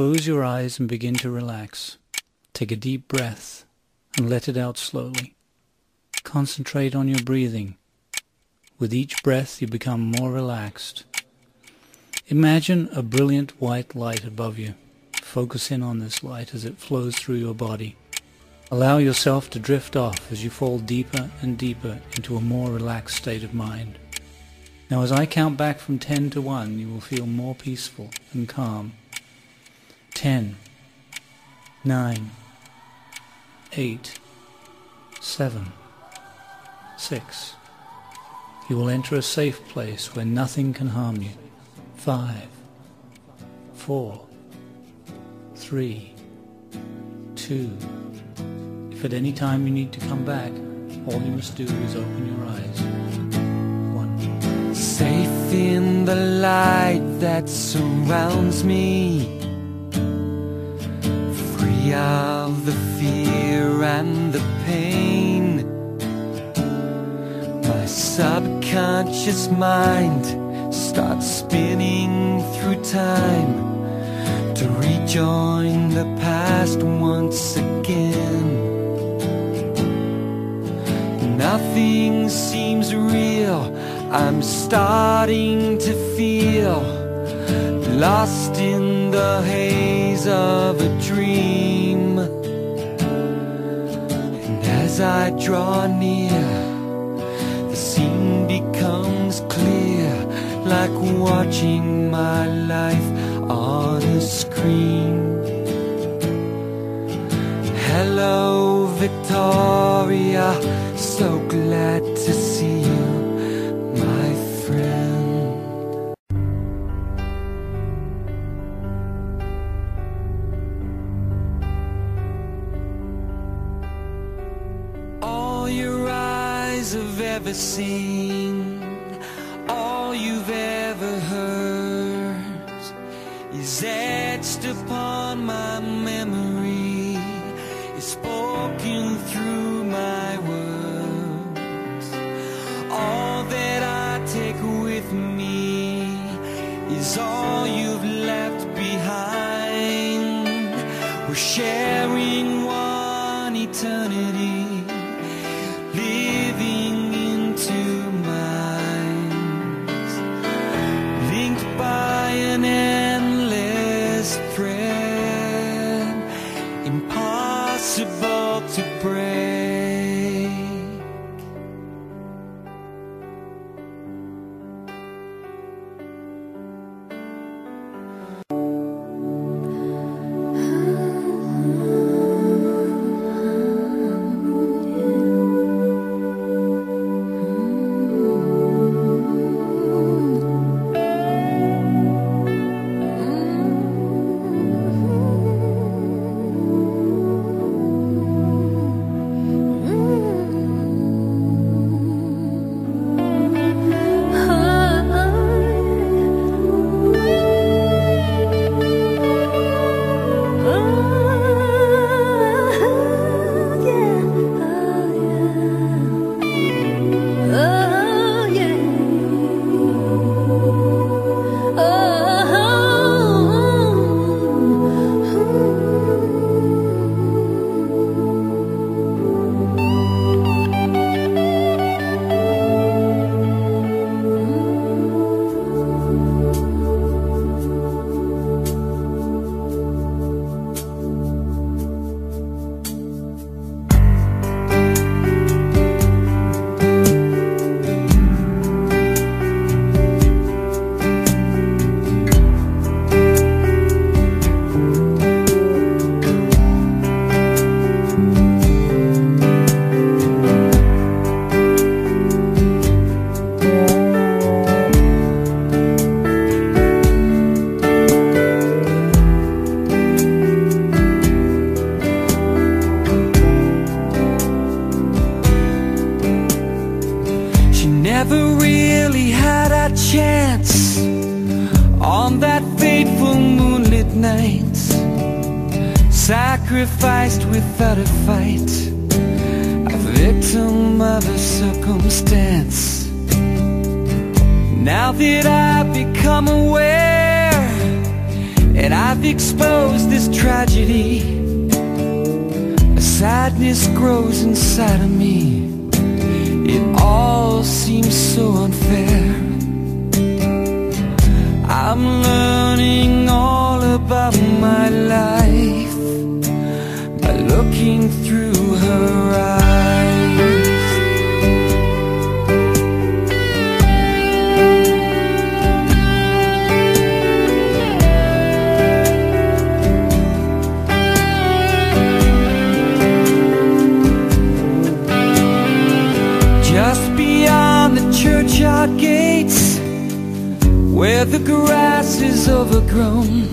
Close your eyes and begin to relax. Take a deep breath and let it out slowly. Concentrate on your breathing. With each breath you become more relaxed. Imagine a brilliant white light above you. Focus in on this light as it flows through your body. Allow yourself to drift off as you fall deeper and deeper into a more relaxed state of mind. Now as I count back from 10 to 1, you will feel more peaceful and calm. 10, 9, 8, 7, 6. You will enter a safe place where nothing can harm you. 5, 4, 3, 2. If at any time you need to come back, all you must do is open your eyes. 1. Safe in the light that surrounds me. Of the fear and the pain. My subconscious mind starts spinning through time to rejoin the past once again. Nothing seems real. I'm starting to feel lost in the haze of a dream. And as I draw near, the scene becomes clear, like watching my life on a screen. Hello, Victoria. So glad ever seen, all you've ever heard. Is etched upon Now that I've become aware and I've exposed this tragedy. A sadness grows inside of me. It all seems so unfair. I'm learning all about my life by looking through her eyes. Where the grass is overgrown,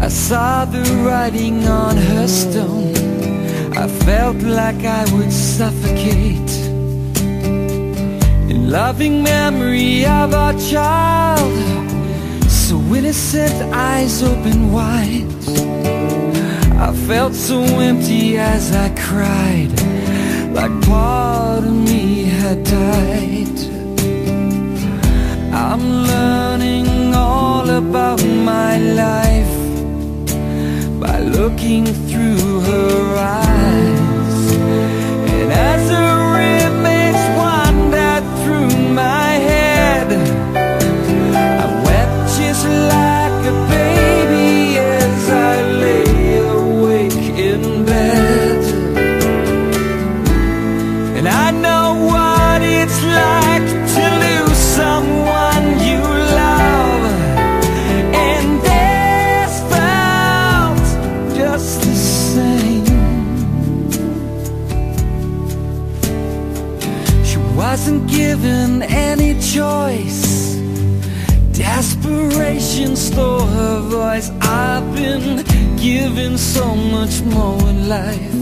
I saw the writing on her stone. I felt like I would suffocate. In loving memory of our child, so innocent, eyes open wide. I felt so empty as I cried, like part of me had died. Learning all about my life by looking through her eyes. And as her given any choice. Desperation stole her voice. I've been given so much more in life.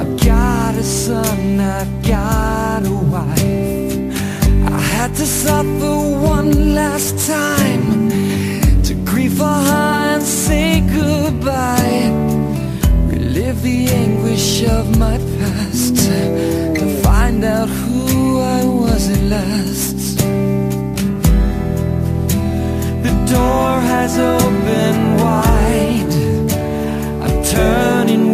I've got a son, I've got a wife. I had to suffer one last time to grieve for her and say goodbye. Relive the anguish of my past to find out I was at last. The door has opened wide. I'm turning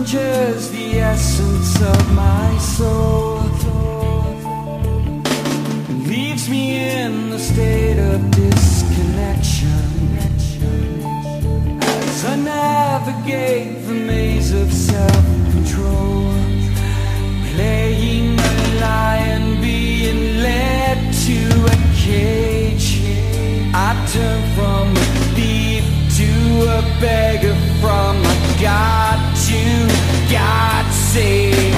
conjures the essence of my soul. Leaves me in the state of disconnection. As I navigate the maze of self-control playing the lion being led to a cage. I turn from a thief to a beggar from a god God save.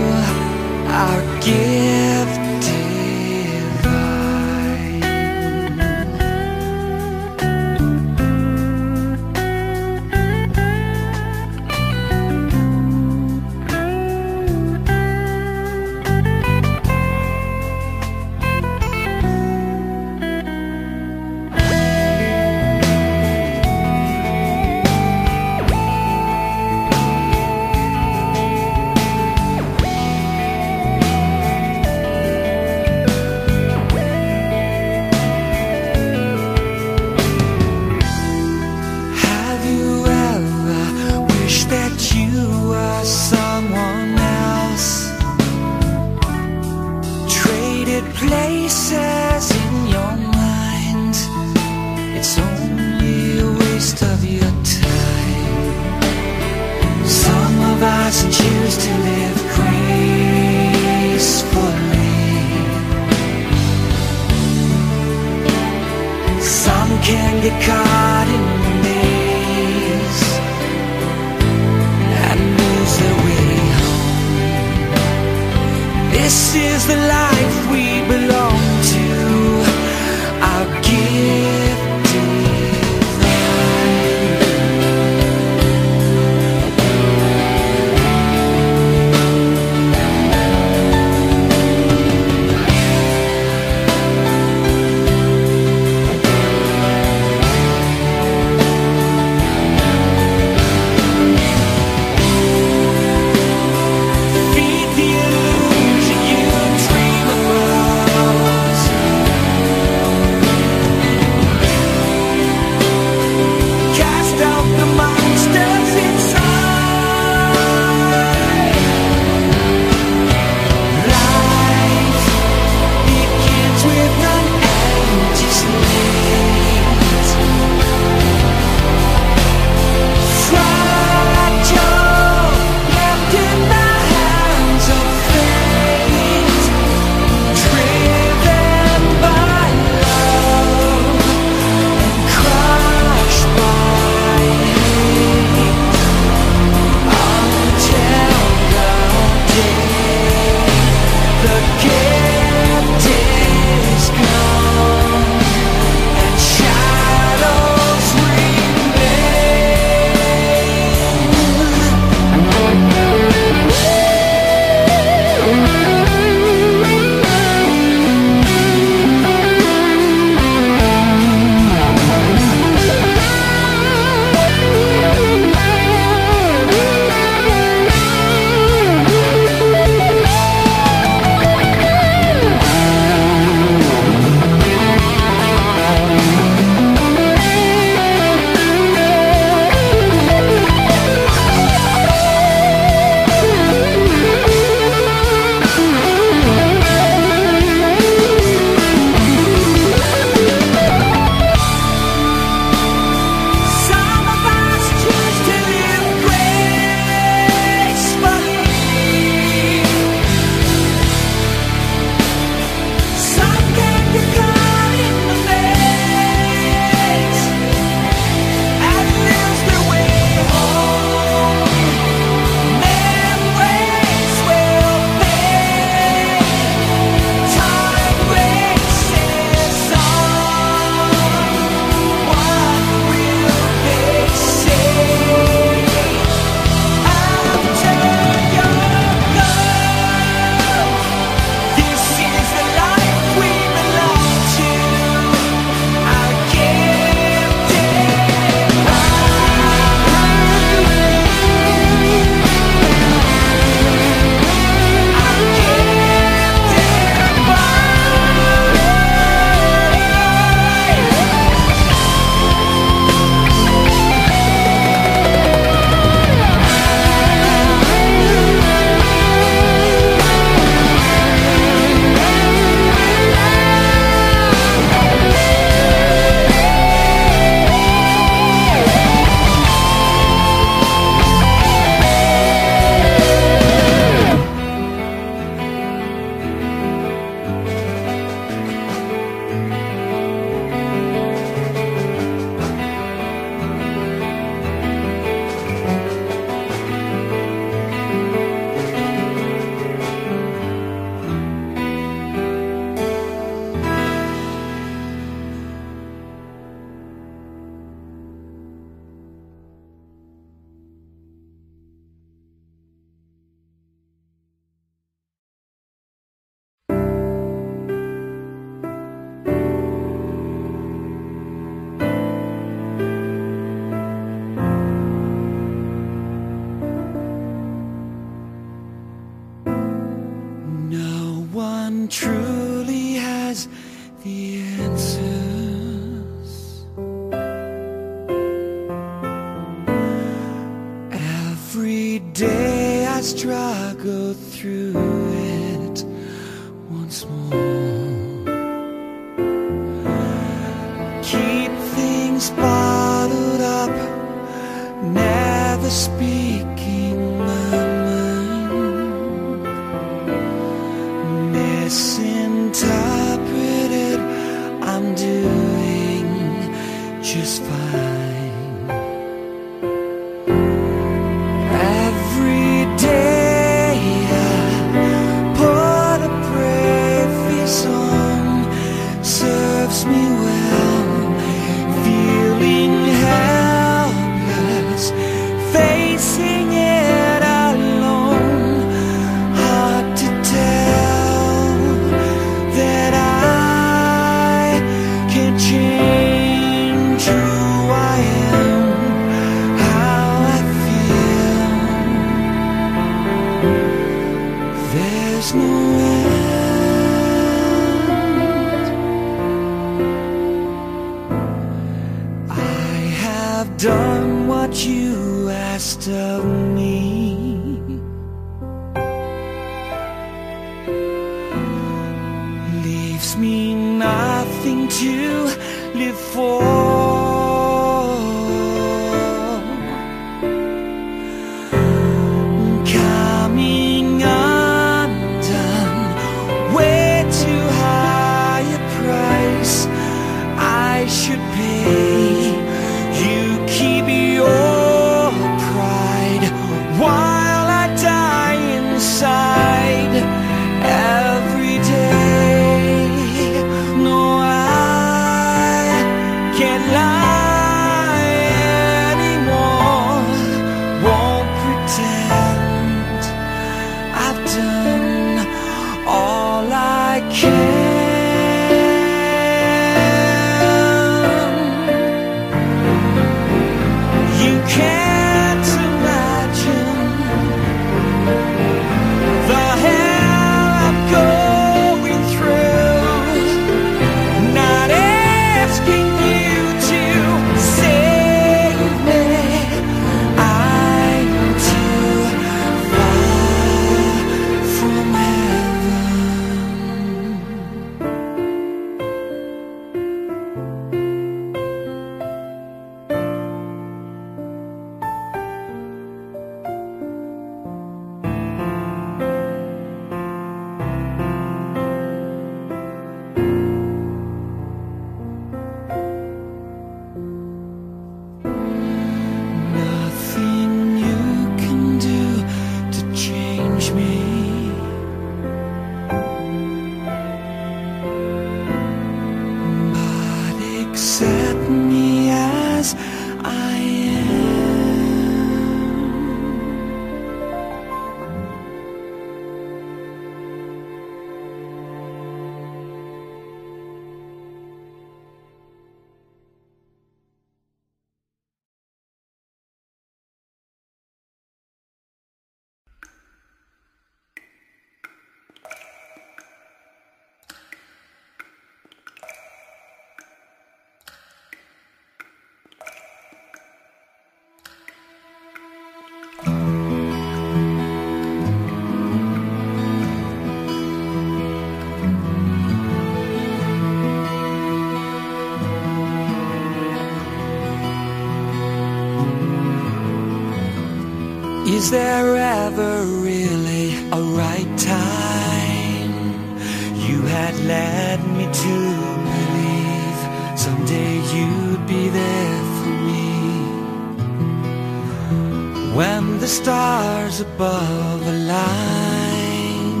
above the line.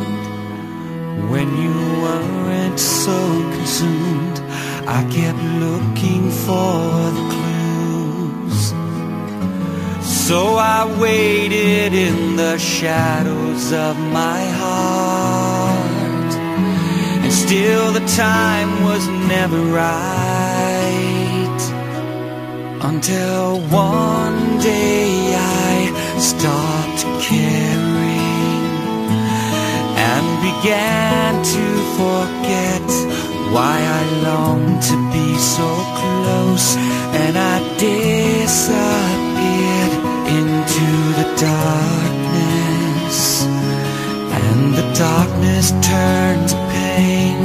When you weren't so consumed I kept looking for the clues. So I waited in the shadows of my heart. And still the time was never right. Until one day I stopped caring and began to forget why I longed to be so close and I disappeared into the darkness. And the darkness turned to pain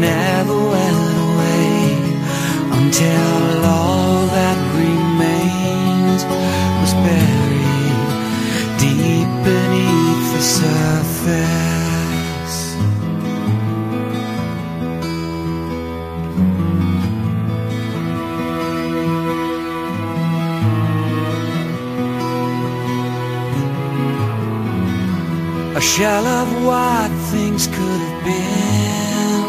never went away until all that surface. A shell of what things could have been.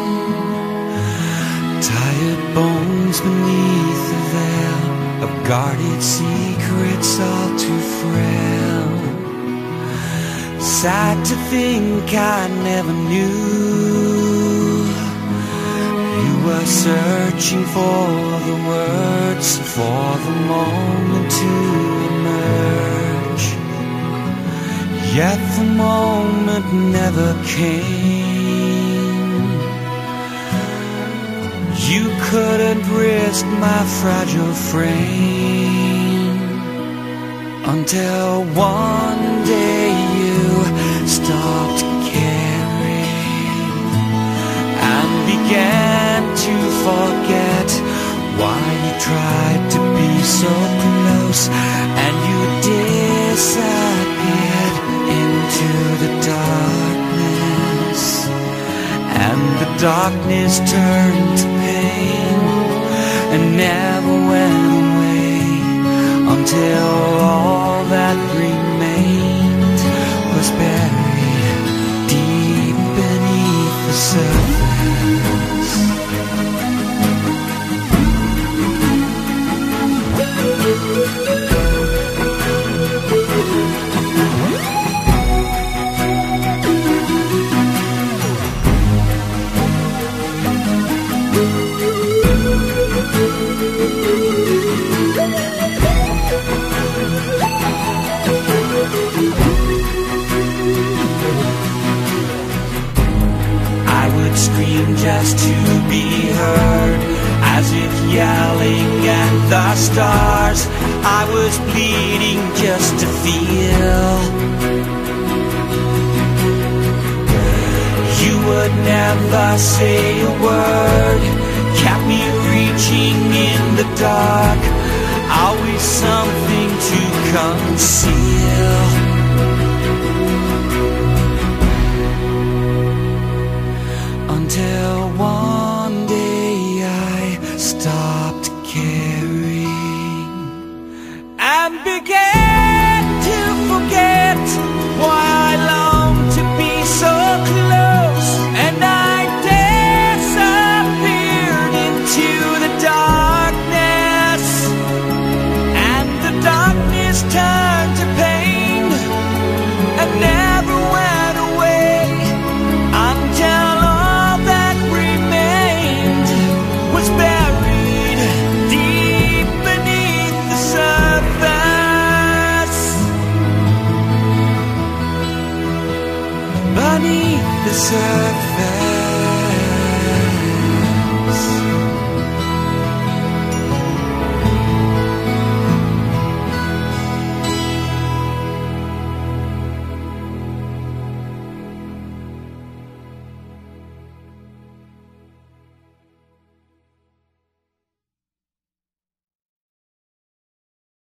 Tired bones beneath the veil of guarded secrets all too frail. Sad to think I never knew. You were searching for the words for the moment to emerge. Yet the moment never came. You couldn't risk my fragile frame until one day began to forget why you tried to be so close and you disappeared into the darkness. And the darkness turned to pain and never went away until all that remained was buried beneath just to be heard, as if yelling at the stars. I was bleeding just to feel. You would never say a word, kept me reaching in the dark. Always something to conceal.